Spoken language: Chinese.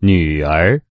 女儿